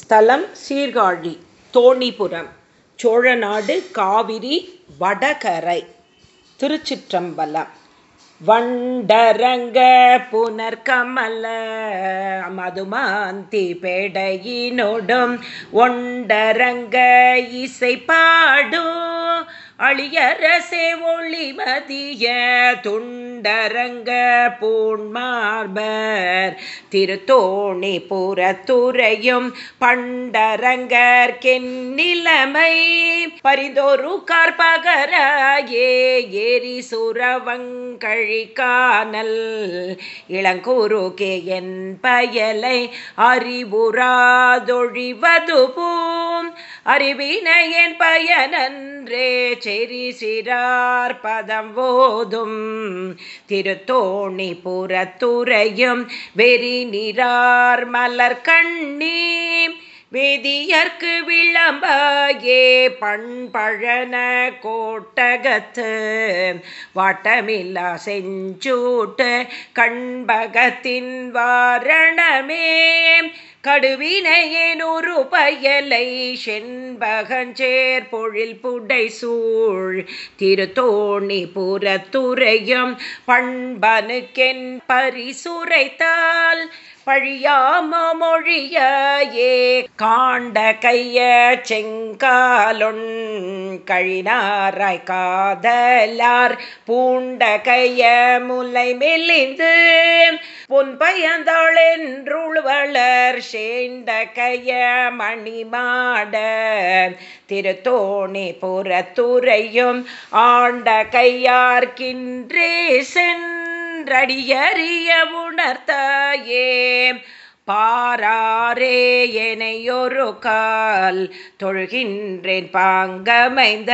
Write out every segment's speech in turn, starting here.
ஸ்தலம் சீர்காழி தோணிபுரம் சோழநாடு காவிரி வடகரை திருச்சிற்றம்பலம். வண்டரங்க புனர்கமல மதுமாந்தி பேடையினோடும் ஒண்டரங்க இசை பாடும் அழியரசே ஒளிமதிய துண்டரங்க பூண்மார்பர் திருத்தோணி புறத்துறையும் பண்டரங்கர் கென்னிலமை. கார்பகராயே ஏரி சுரவங்கழிக்கானல் இளங்குருகே என் பயலை அறிவுறாதொழிவது அறிவினை என் பயனன்றே செரி சிறார்பதம் ஓதும். திருத்தோணி புறத்துறையும் வெறி நிறார் மலர் கண்ணீ. வேதியர்க்கு விளம்பாயே பண்பழன கோட்டகத்து. வாட்டமில்லா செஞ்சூட்டு கண்பகத்தின் வாரணமே. கடுவினையேனொரு பயலை செண்பகஞ்சேர் பொழில் புடை சூழ் திருத்தோணி புறத்துறையும் பண்பனுக்கென் பரிசுரைத்தால் பழியாம மொழியே காண்ட கைய செங்காலொன் கழினாராய் காதலார் பூண்ட கைய முலை மெலிந்து பயந்தாளென்றுள்வளர் சேண்ட கைய மணிமாட திருத்தோணி புறத்துறையும் ஆண்ட கையார்கின்றே சென்றடியறிய உணர்த்தாயே. பாராரே எனையொரு கால் தொழுகின்றேன் பாங்கமைந்த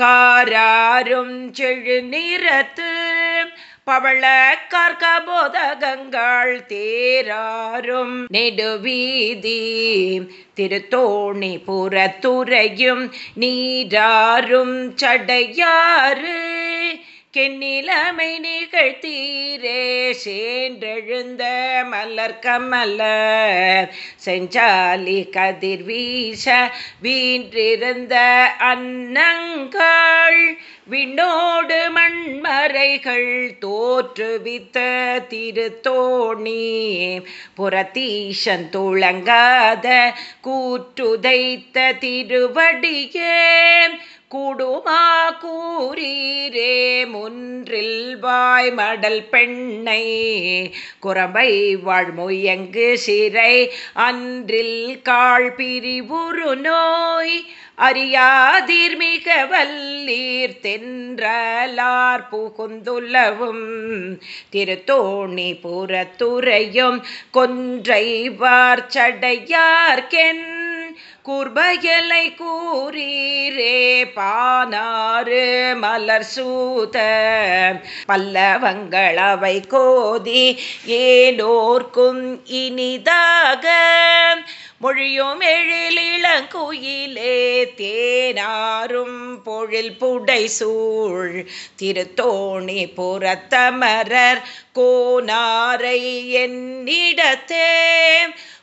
காராரும் செழு நிறத்து பவள கார்கபோதகங்கள் தேராரும் நெடுவீதி திருத்தோணி புறத்துறையும் நீராரும் சடையாறு. கென்னிலமை நிகழ்த்தீரே சேன்றெழுந்த மலர் கமல செஞ்சாலி கதிர் வீச வீன்றிருந்த அன்னங்கள் விண்ணோடு மண்மறைகள் தோற்றுவித்த திருத்தோணி. புறத்தீசன் துளங்காத கூற்றுதைத்த திருவடியே கூடுமா கூறீரே முன்றில் வாய் மடல் பெண்ணை குரம்பை வாழ்மொயங்கு சிறை அன்றில் கால் பிரிவுரு நோய் அறியாதீர் மிக வல்லீர் தென்றலார் புகுந்துள்ளவும் திருத்தோணி புறத்துறையும் கொன்றை வார்ச்சடையார்கென் கூர்பயலை கூறீரே பானாறு மலர் சூத. பல்லவங்களவை கோதி ஏனோர்க்கும் இனிதாக. மொழியும் எழிலிளங்குயிலே தேனாரும் பொழில் புடை சூழ் திருத்தோணி புறத்தமரர் கோனாரை என்னிடத்தே.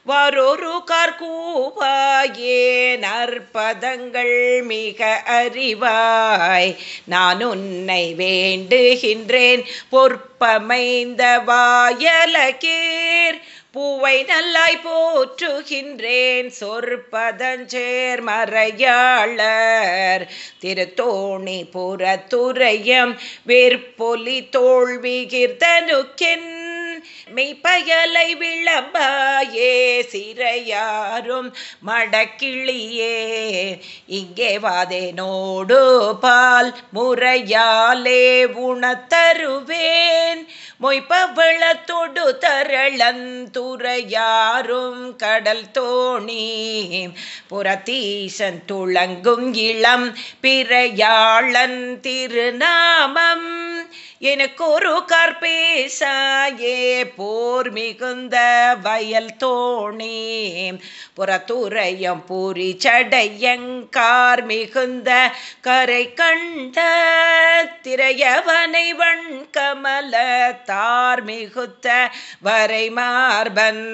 வரொரு கற்கூவாயே நற்பதங்கள் மிக அறிவாய். நான் உன்னை வேண்டுகின்றேன் பொற்பமைந்த வாயலகீர். பூவை நல்லாய் போற்றுகின்றேன் சொற்பதஞ்சேர் மறையாளர். திருத்தோணி புறத்துறையம் வேற்பொலி தோல்விகிர்தனுக்கென் மெய்ப்பயலை விளம்பாயே சிறையாரும் மடக்கிளியே. இங்கே வாதேனோடு பால் முறையாலே உணத்தருவேன் மொய்ப்பவளத்தொடு தரளந்துறையாரும் கடல் தோணி புறத்தீசன் துளங்கும் இளம் பிறையாளன் திருநாமம் எனக்கு ஒரு கற்பேசாயே போர் மிகுந்த வயல் தோணி. புறத்துறையம் பூரி சடையங்கார் மிகுந்த கரை கண்ட திரையவனை வண் கமல தார் மிகுத்த வரை மார்பன்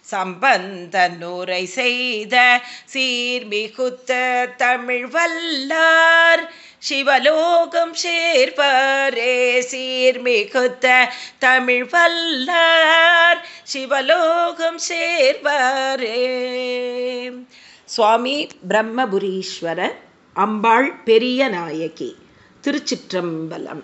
சம்பந்த நூரை செய்த சீர்மிகுத்த தமிழ் வல்லார் சிவலோகம் சேர்வரே சீர்மிகுத்த தமிழ் வல்லார். சிவலோகம் சேர்வரே சுவாமி பிரம்மபுரீஸ்வரர் அம்பாள் பெரிய நாயகி திருச்சிற்றம்பலம்.